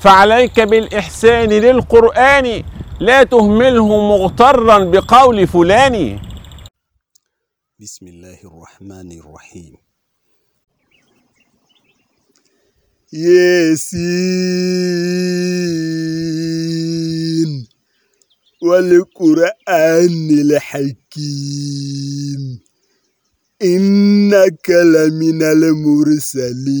فعليك بالإحسان للقرآن لا تهمله مغترا بقول فلان. بسم الله الرحمن الرحيم. ياسين والقرآن الحكيم. إنك لمن المرسلين.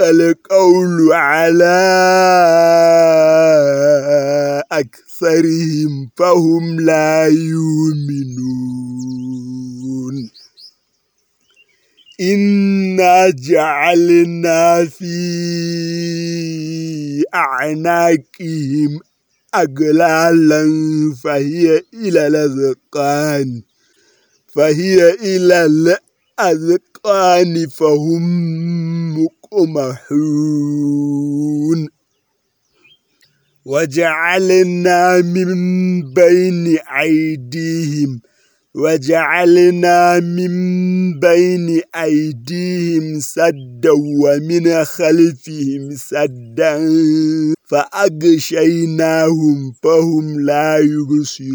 القول على أكثرهم فهم لا يؤمنون. إنا جعلنا في أعناقهم أغلالا فهي إلى الأذقان فهي إلى الأذقان. فهم مقمحون. وجعلنا من بين أيديهم وجعلنا من بين أيديهم سدا ومن خلفهم سدا فأغشيناهم فهم لا يبصرون.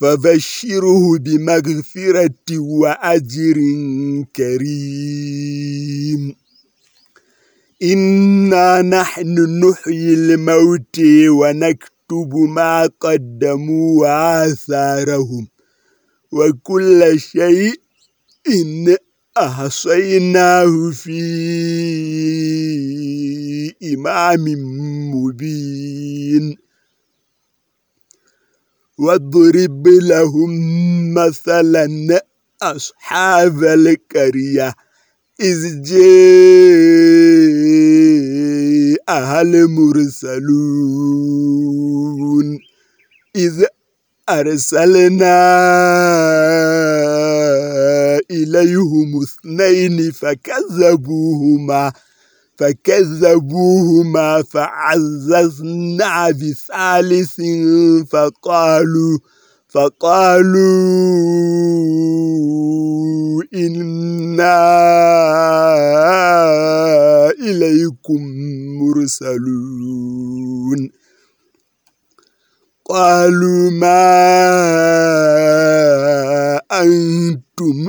فبشره بمغفرة وأجر كريم. إنا نحن نحيي الموت ونكتب ما قدموا وآثارهم. وكل شيء إن أحصيناه في إمام مبين. واضرب لهم مثلا أصحاب القرية. إذ جاءها المرسلون. إذ أرسلنا إليهم اثنين فكذبوهما. فكذبوهما فعززنا بثالث فقالوا فقالوا إنا إليكم مرسلون. قالوا ما أنتم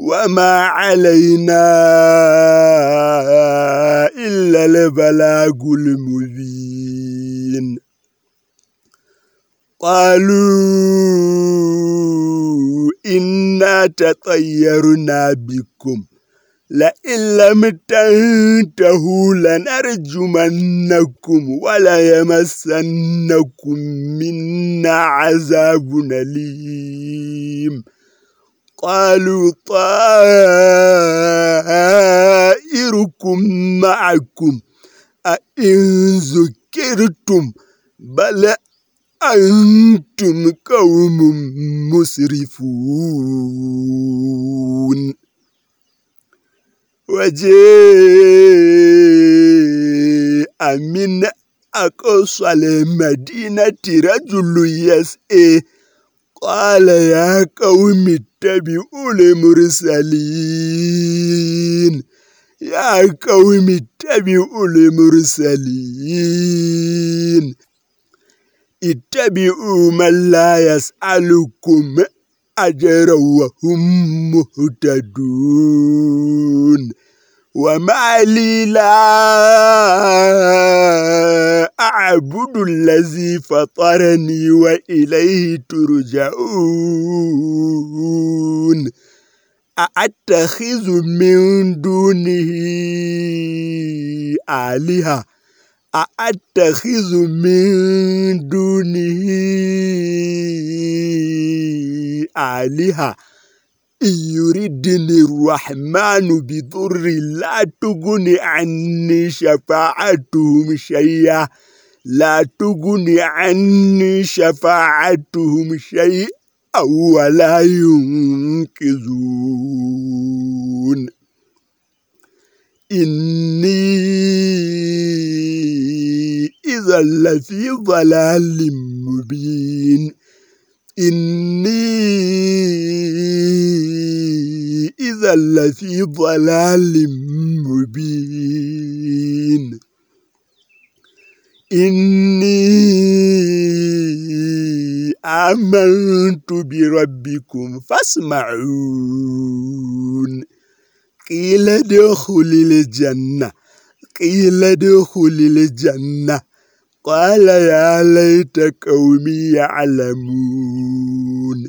وما علينا إلا البلاغ المبين قالوا إنا تطيرنا بكم لئن لم تنتهوا لنرجمنكم ولا يمسنكم منا عذاب أليم قالوا طائركم معكم. أئن ذكرتم بل أنتم قوم مسرفون. وجاء من أقصى المدينة رجل يسئ قال يا قوم اتبعوا المرسلين. يا قوم اتبعوا المرسلين. اتبعوا من لا يسألكم أجرا وهم مهتدون. وما لي لا أعبد الذي فطرني وإليه ترجعون. أأتخذ من دونه آلهة؟ أأتخذ من دونه آلهة؟ يردني الرحمن بضر لا تغني عني شفاعتهم شيئا. لا تغني عني شفاعتهم شيئا ولا ينقذون. إني إذا لفي ضلال مبين. إني إذا لفي ضلال مبين. إني آمنت بربكم فاسمعون. قيل ادخل الجنة. قيل ادخل الجنة. قال يا ليت قومي يعلمون.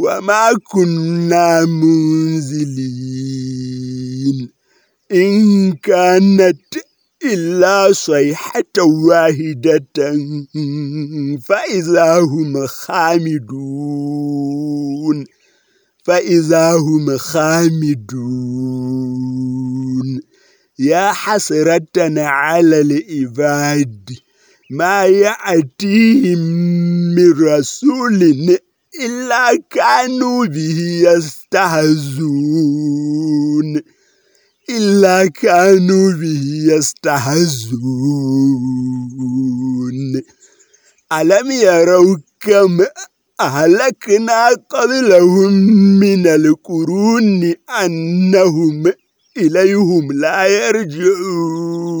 وما كنا منزلين. إن كانت إلا صيحة واحدة فإذا هم خامدون. فإذا هم خامدون. يا حسرة على العباد ما يأتيهم من رسول إلا كانوا به يستهزون. إلا كانوا به يستهزون. ألم يروا كم أهلكنا قبلهم من القرون أنهم إليهم لا يرجعون.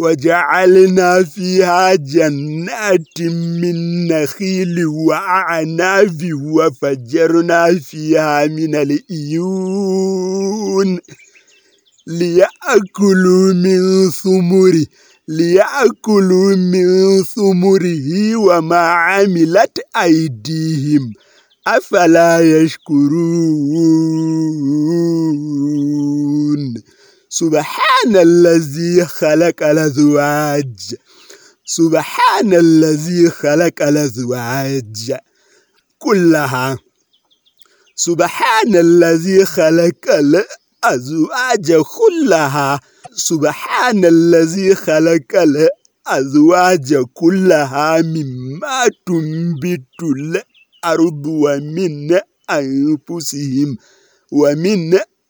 وجعلنا فيها جنات من نخيل وأعناب وفجرنا فيها من الإيون ليأكلوا من ثمره ليأكلوا من ثمره وما عملت أيديهم. أفلا يشكرون؟ سبحان الذي خلق الأزواج. سبحان الذي خلق الأزواج. كلها. سبحان الذي خلق الأزواج كلها. سبحان الذي خلق الأزواج كلها مما تنبت الأرض ومن أنفسهم ومن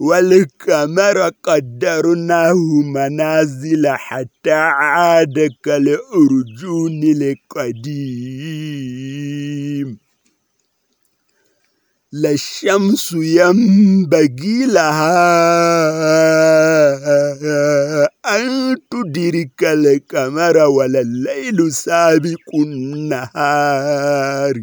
والقمر قدرناه منازل حتى عاد كالأرجون القديم. لا الشمس ينبغي لها أن تدرك القمر ولا الليل سابق النهار.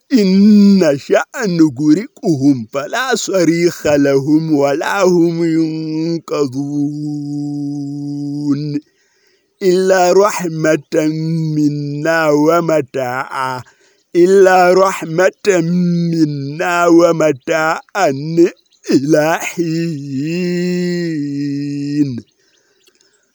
شأن نغرقهم فلا صريخ لهم ولا هم ينقذون إلا رحمة منا ومتاعا إلا رحمة منا ومتاعا إلى حين.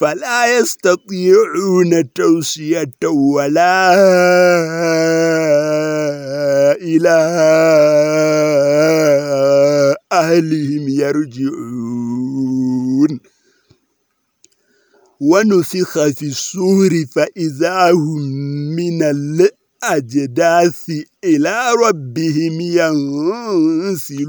فلا يستطيعون توسية ولا إلى أهلهم يرجعون. ونفخ في السور فإذا هم من الأجداث إلى ربهم ينسلون.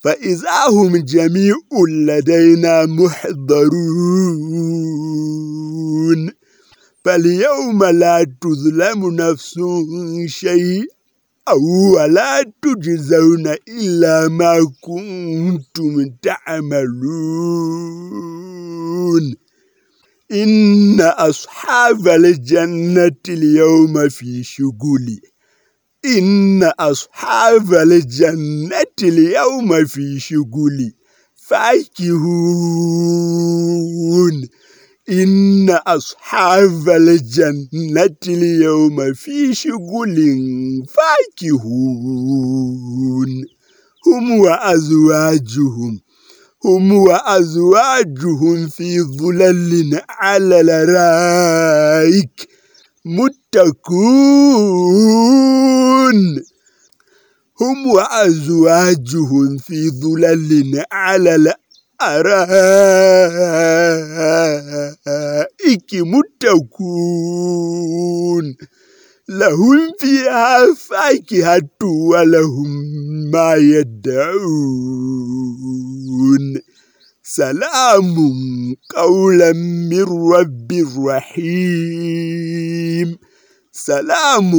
فإذا هم جميع لدينا محضرون. فاليوم لا تظلم نفس شيء ولا تجزون إلا ما كنتم تعملون. إن أصحاب الجنة اليوم في شغل. إن أصحاب الجنة اليوم في شغل. فاكهون. إن أصحاب الجنة اليوم في شغل. فاكهون. هم وأزواجهم. هم وأزواجهم في ظلل على الرائك متكون هم وأزواجهم في ظلل على الأرائك متكون لهم فيها فاكهة ولهم ما يدعون. سلام قولا من رب رحيم. سلام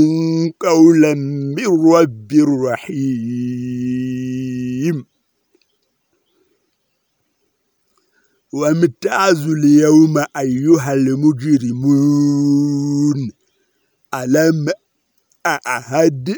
قولا من رب رحيم. وامتازوا اليوم أيها المجرمون. ألم أعهد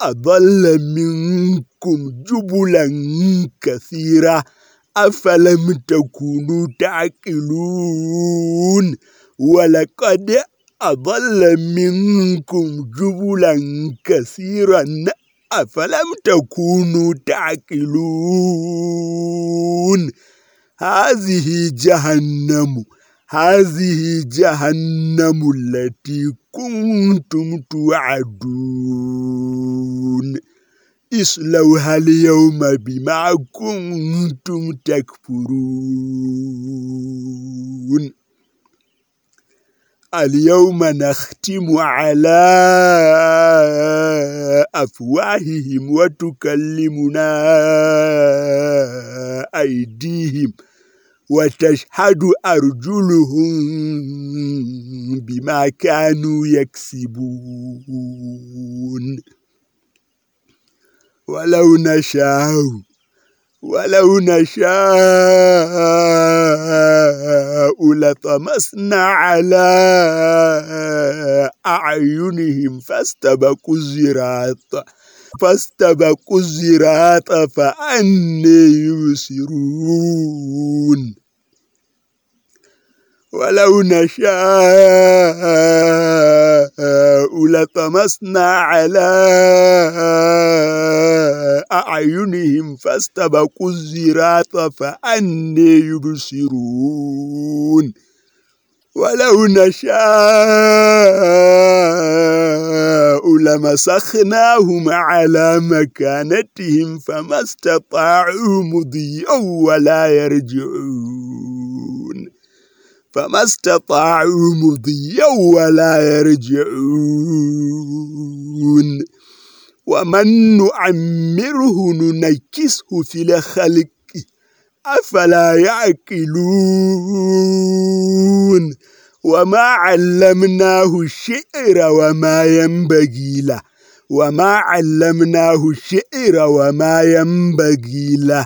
أضل منكم جبلا كثيرا أفلم تكونوا تعقلون ولقد أضل منكم جبلا كثيرا أفلم تكونوا تعقلون هذه جهنم هذه جهنم التي كنتم توعدون اصلوها اليوم بما كنتم تكفرون. اليوم نختم على أفواههم وتكلمنا أيديهم. وتشهد أرجلهم بما كانوا يكسبون. ولو نشاء ولو نشاء لطمسنا على أعينهم فاستبقوا الزراط فاستبقوا الزراط فأني يبصرون. ولو نشاء لطمسنا على أعينهم فاستبقوا الزراط فأني يبصرون. ولو نشاء لمسخناهم على مكانتهم فما استطاعوا مضيا ولا يرجعون. فما استطاعوا مضيا ولا يرجعون. ومن نعمره ننكسه في الخلق أفلا يعقلون. وما علمناه الشعر وما ينبغي له. وما علمناه الشعر وما ينبغي له.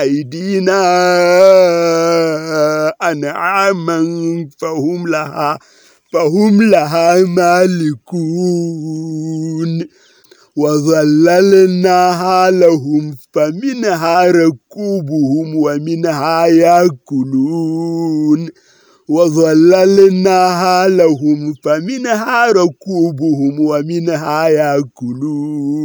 أيدينا أنعاما فهم لها فهم لها مالكون. وظللناها لهم فمنها ركوبهم ومنها يأكلون. وظللناها لهم فمنها ركوبهم ومنها يأكلون.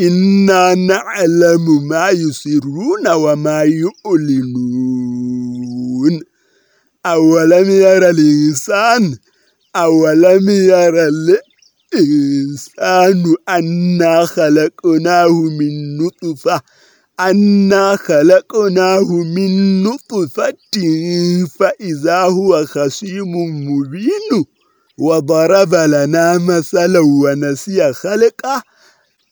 إنا نعلم ما يسرون وما يعلنون أولم يرى الإنسان أولم يرى الإنسان أنا خلقناه من نطفة أنا خلقناه من نطفة فإذا هو خصيم مبين وضرب لنا مثلا ونسي خلقه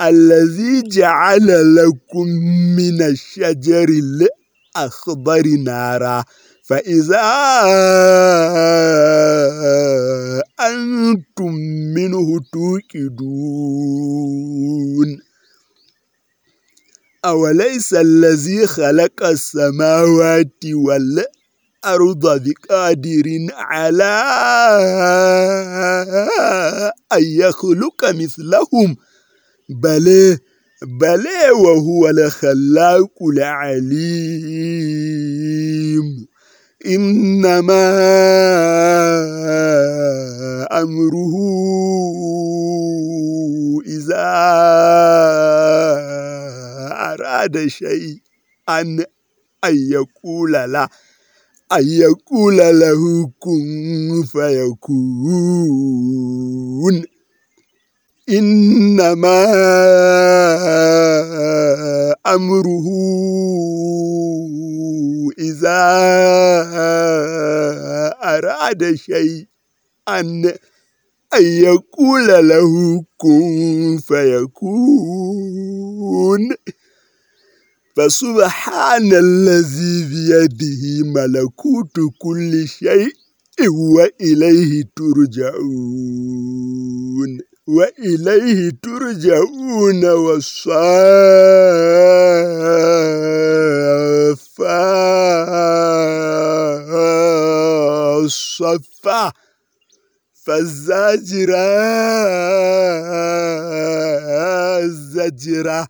الذي جعل لكم من الشجر الأخضر نارا فإذا أنتم منه توقدون أوليس الذي خلق السماوات والأرض بقادر على أن يخلق مثلهم ؟ بل بل وهو الخلاق العليم. إنما أمره إذا أراد شيء أن أن يقول له أن يقول له كن فيكون. إنما أمره إذا أراد شيء أن أن يقول له كن فيكون. فسبحان الذي بيده ملكوت كل شيء وإليه ترجعون. وإليه ترجعون والصفا الصفا فالزاجرة الزجرة.